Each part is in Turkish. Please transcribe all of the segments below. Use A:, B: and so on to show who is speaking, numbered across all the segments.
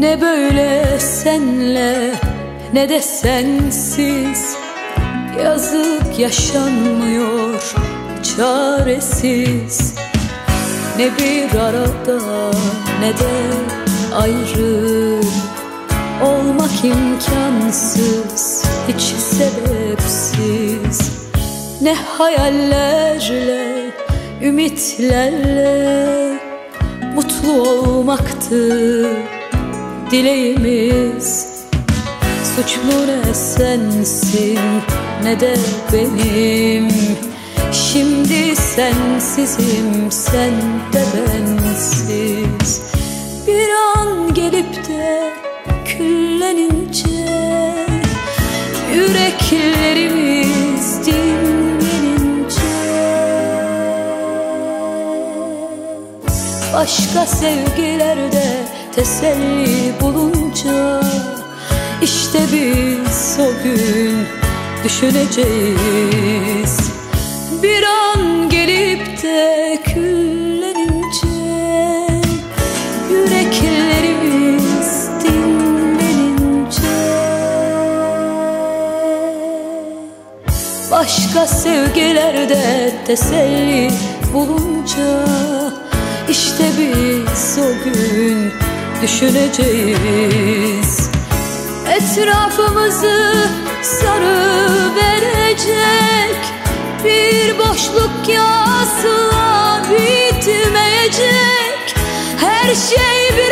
A: Ne böyle senle ne de sensiz. Yazık yaşanmıyor çaresiz. Ne bir arada ne de ayrı. Olmak imkansız hiç sebepsiz. Ne hayallerle ümitlerle Mutlu olmaktı dileğimiz. Suçlu ne sensin ne de benim. Şimdi sensizim sen de bensiz. Bir an gelip de küllenince Yüreklerimiz dinlenince. Başka sevgilerde teselli bulunca işte biz o gün düşüneceğiz. Bir an gelip de küllenince Yüreklerimiz dinlenince. Başka sevgilerde teselli bulunca işte biz o gün düşüneceğiz. Etrafımızı sarı verecek Bir boşluk yasla bitmeyecek. Her şey bir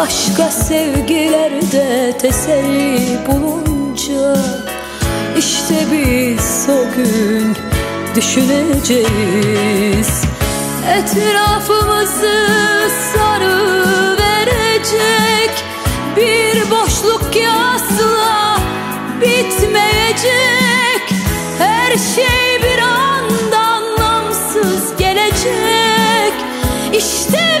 A: Başka sevgilerde teselli bulunca işte biz o gün düşüneceğiz. Etrafımızı sarı verecek Bir boşluk ki asla bitmeyecek. Her şey bir anda anlamsız gelecek. İşte